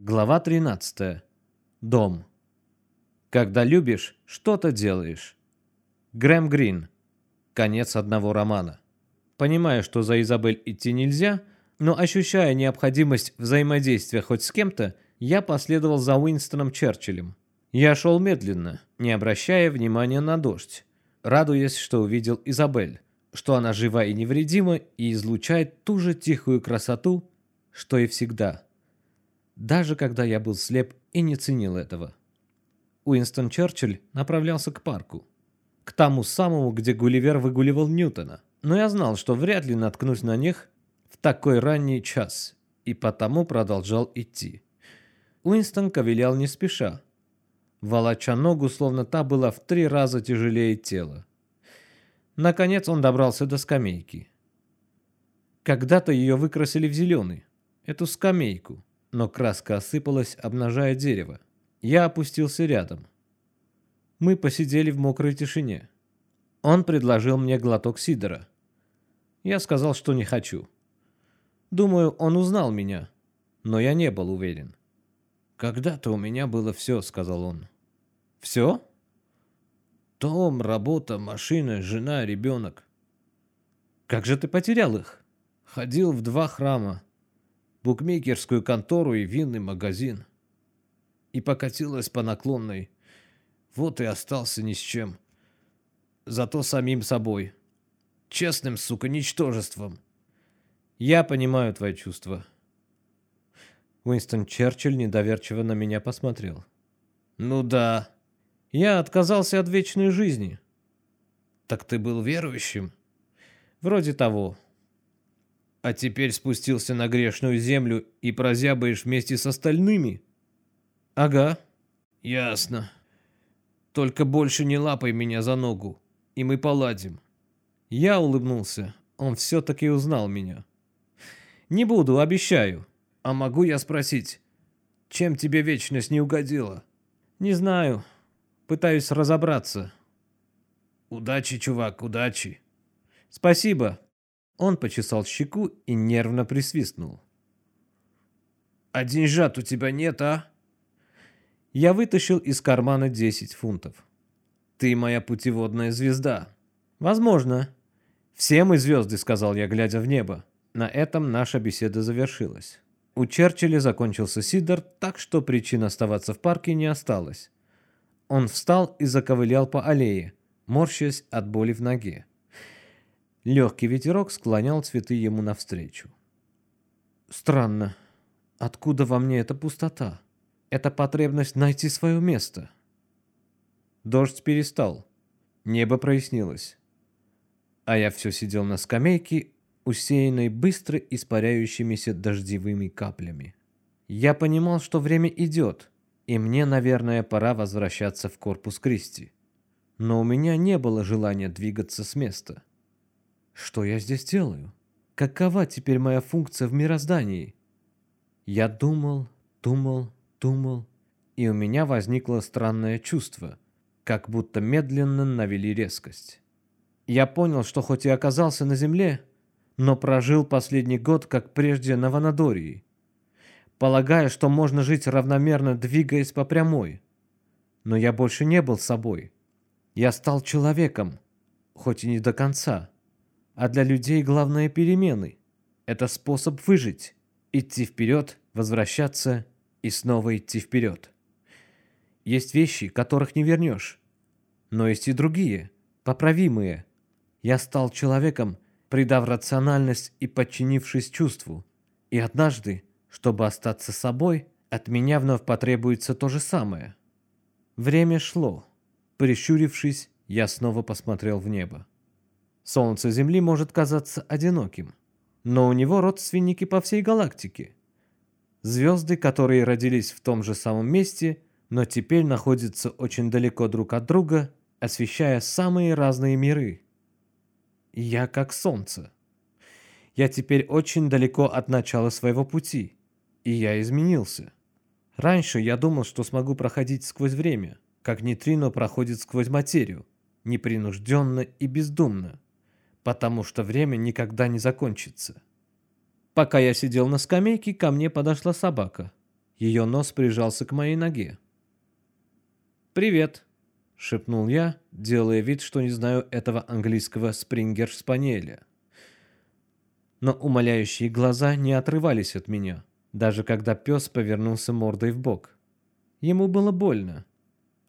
Глава 13. Дом. Когда любишь, что-то делаешь. Грэм Грин. Конец одного романа. Понимая, что за Изабель идти нельзя, но ощущая необходимость взаимодействия хоть с кем-то, я последовал за Уинстоном Черчиллем. Я шел медленно, не обращая внимания на дождь, радуясь, что увидел Изабель, что она жива и невредима и излучает ту же тихую красоту, что и всегда – даже когда я был слеп и не ценил этого. Уинстон Черчилль направлялся к парку, к тому самому, где Гулливер выгуливал Ньютона. Но я знал, что вряд ли наткнусь на них в такой ранний час, и потому продолжал идти. Уинстон ковылял не спеша, волоча ногу, словно та была в три раза тяжелее тела. Наконец он добрался до скамейки. Когда-то ее выкрасили в зеленый, эту скамейку, но краска осыпалась, обнажая дерево. Я опустился рядом. Мы посидели в мокрой тишине. Он предложил мне глоток сидора. Я сказал, что не хочу. Думаю, он узнал меня, но я не был уверен. «Когда-то у меня было все», — сказал он. «Все?» «Дом, работа, машина, жена, ребенок». «Как же ты потерял их?» «Ходил в два храма букмекерскую контору и винный магазин. И покатилась по наклонной. Вот и остался ни с чем. Зато самим собой. Честным, сука, ничтожеством. Я понимаю твои чувства. Уинстон Черчилль недоверчиво на меня посмотрел. Ну да. Я отказался от вечной жизни. Так ты был верующим? Вроде того а теперь спустился на грешную землю и прозябаешь вместе с остальными? Ага. Ясно. Только больше не лапай меня за ногу, и мы поладим. Я улыбнулся. Он все-таки узнал меня. Не буду, обещаю. А могу я спросить, чем тебе вечность не угодила? Не знаю. Пытаюсь разобраться. Удачи, чувак, удачи. Спасибо. Он почесал щеку и нервно присвистнул. «А деньжат у тебя нет, а?» Я вытащил из кармана 10 фунтов. «Ты моя путеводная звезда». «Возможно». «Все мы звезды», — сказал я, глядя в небо. На этом наша беседа завершилась. У Черчилля закончился сидор, так что причин оставаться в парке не осталось. Он встал и заковылял по аллее, морщась от боли в ноге. Легкий ветерок склонял цветы ему навстречу. Странно. Откуда во мне эта пустота? Эта потребность найти свое место? Дождь перестал. Небо прояснилось. А я все сидел на скамейке, усеянной быстро испаряющимися дождевыми каплями. Я понимал, что время идет, и мне, наверное, пора возвращаться в корпус Кристи. Но у меня не было желания двигаться с места. Что я здесь делаю? Какова теперь моя функция в мироздании? Я думал, думал, думал, и у меня возникло странное чувство, как будто медленно навели резкость. Я понял, что хоть и оказался на земле, но прожил последний год, как прежде, на Ванадории, полагая, что можно жить равномерно, двигаясь по прямой. Но я больше не был собой. Я стал человеком, хоть и не до конца. А для людей главное перемены. Это способ выжить. Идти вперед, возвращаться и снова идти вперед. Есть вещи, которых не вернешь. Но есть и другие, поправимые. Я стал человеком, придав рациональность и подчинившись чувству. И однажды, чтобы остаться собой, от меня вновь потребуется то же самое. Время шло. Прищурившись, я снова посмотрел в небо. Солнце Земли может казаться одиноким, но у него родственники по всей галактике. Звезды, которые родились в том же самом месте, но теперь находятся очень далеко друг от друга, освещая самые разные миры. Я как солнце. Я теперь очень далеко от начала своего пути, и я изменился. Раньше я думал, что смогу проходить сквозь время, как нейтрино проходит сквозь материю, непринужденно и бездумно потому что время никогда не закончится. Пока я сидел на скамейке, ко мне подошла собака. Ее нос прижался к моей ноге. «Привет», — шепнул я, делая вид, что не знаю этого английского спрингер-спаниеля. Но умоляющие глаза не отрывались от меня, даже когда пес повернулся мордой в бок. Ему было больно.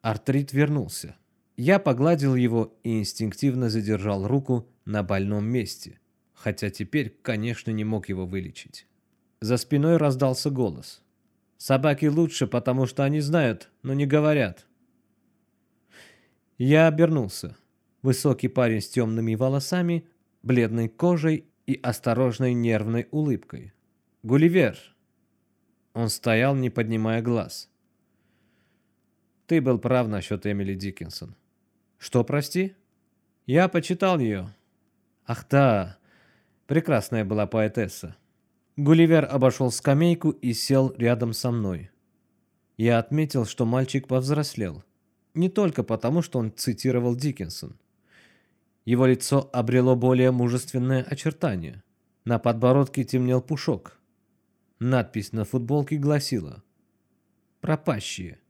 Артрит вернулся. Я погладил его и инстинктивно задержал руку на больном месте, хотя теперь, конечно, не мог его вылечить. За спиной раздался голос. «Собаки лучше, потому что они знают, но не говорят». Я обернулся. Высокий парень с темными волосами, бледной кожей и осторожной нервной улыбкой. «Гулливер!» Он стоял, не поднимая глаз. «Ты был прав насчет Эмили Диккенсон». «Что, прости?» «Я почитал ее». «Ах да, прекрасная была поэтесса». Гулливер обошел скамейку и сел рядом со мной. Я отметил, что мальчик повзрослел. Не только потому, что он цитировал Диккенсон. Его лицо обрело более мужественное очертание. На подбородке темнел пушок. Надпись на футболке гласила «Пропащие».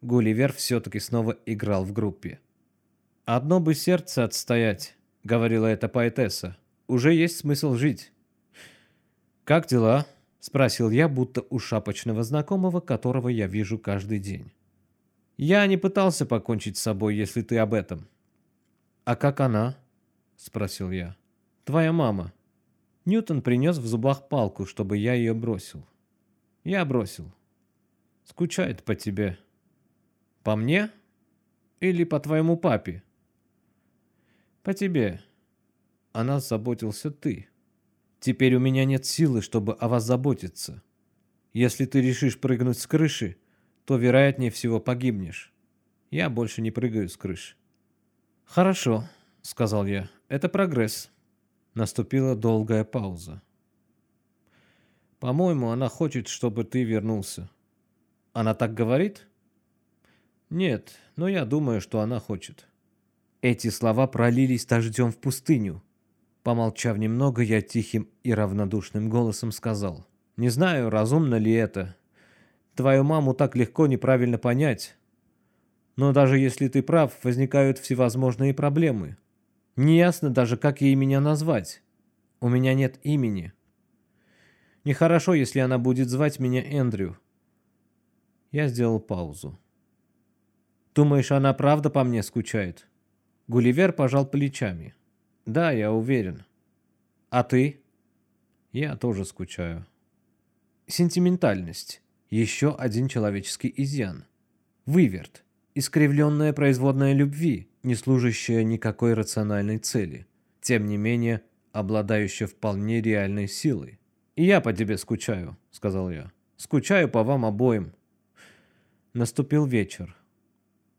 Гулливер все-таки снова играл в группе. «Одно бы сердце отстоять», — говорила эта поэтесса. «Уже есть смысл жить». «Как дела?» — спросил я, будто у шапочного знакомого, которого я вижу каждый день. «Я не пытался покончить с собой, если ты об этом». «А как она?» — спросил я. «Твоя мама». Ньютон принес в зубах палку, чтобы я ее бросил. Я бросил. Скучает по тебе. По мне? Или по твоему папе? По тебе. О нас заботился ты. Теперь у меня нет силы, чтобы о вас заботиться. Если ты решишь прыгнуть с крыши, то, вероятнее всего, погибнешь. Я больше не прыгаю с крыши. Хорошо, сказал я. Это прогресс. Наступила долгая пауза. По-моему, она хочет, чтобы ты вернулся. Она так говорит? Нет, но я думаю, что она хочет. Эти слова пролились дождем в пустыню. Помолчав немного, я тихим и равнодушным голосом сказал. «Не знаю, разумно ли это. Твою маму так легко неправильно понять. Но даже если ты прав, возникают всевозможные проблемы. Неясно даже, как ей меня назвать. У меня нет имени. Нехорошо, если она будет звать меня Эндрю». Я сделал паузу. «Думаешь, она правда по мне скучает?» Гулливер пожал плечами. Да, я уверен. А ты? Я тоже скучаю. Сентиментальность. Еще один человеческий изъян. Выверт. Искривленная производная любви, не служащая никакой рациональной цели. Тем не менее, обладающая вполне реальной силой. «И я по тебе скучаю», — сказал я. «Скучаю по вам обоим». Наступил вечер.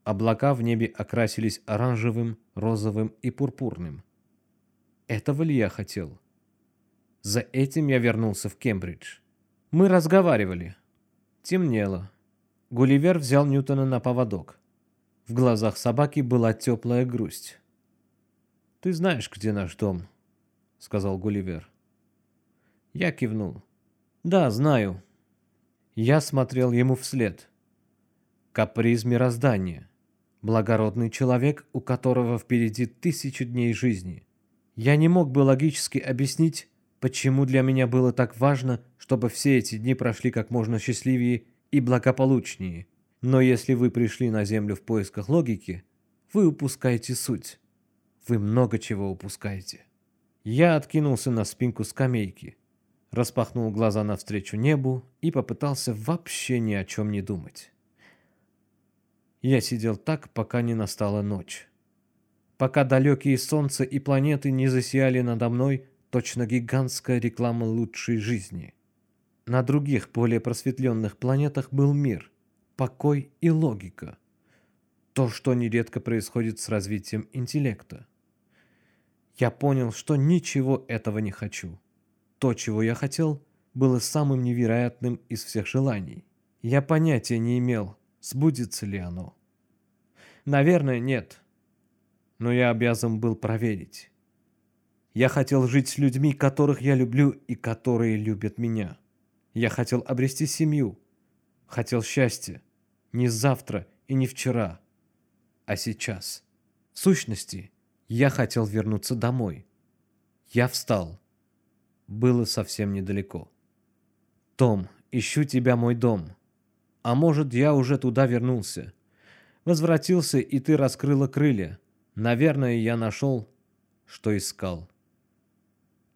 Облака в небе окрасились оранжевым, розовым и пурпурным. Этого ли я хотел? За этим я вернулся в Кембридж. Мы разговаривали. Темнело. Гулливер взял Ньютона на поводок. В глазах собаки была теплая грусть. «Ты знаешь, где наш дом?» — сказал Гулливер. Я кивнул. «Да, знаю». Я смотрел ему вслед. Каприз мироздания. Благородный человек, у которого впереди тысячи дней жизни. Я не мог бы логически объяснить, почему для меня было так важно, чтобы все эти дни прошли как можно счастливее и благополучнее. Но если вы пришли на Землю в поисках логики, вы упускаете суть. Вы много чего упускаете. Я откинулся на спинку скамейки, распахнул глаза навстречу небу и попытался вообще ни о чем не думать. Я сидел так, пока не настала ночь пока далекие солнца и планеты не засияли надо мной точно гигантская реклама лучшей жизни. На других, более просветленных планетах был мир, покой и логика. То, что нередко происходит с развитием интеллекта. Я понял, что ничего этого не хочу. То, чего я хотел, было самым невероятным из всех желаний. Я понятия не имел, сбудется ли оно. Наверное, нет но я обязан был проверить. Я хотел жить с людьми, которых я люблю и которые любят меня. Я хотел обрести семью, хотел счастья. Не завтра и не вчера, а сейчас. В сущности, я хотел вернуться домой. Я встал. Было совсем недалеко. «Том, ищу тебя, мой дом. А может, я уже туда вернулся. Возвратился, и ты раскрыла крылья. Наверное, я нашел, что искал».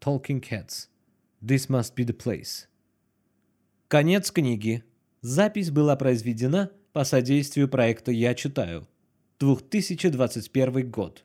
Talking Cats. This must be the place. Конец книги. Запись была произведена по содействию проекта «Я читаю». 2021 год.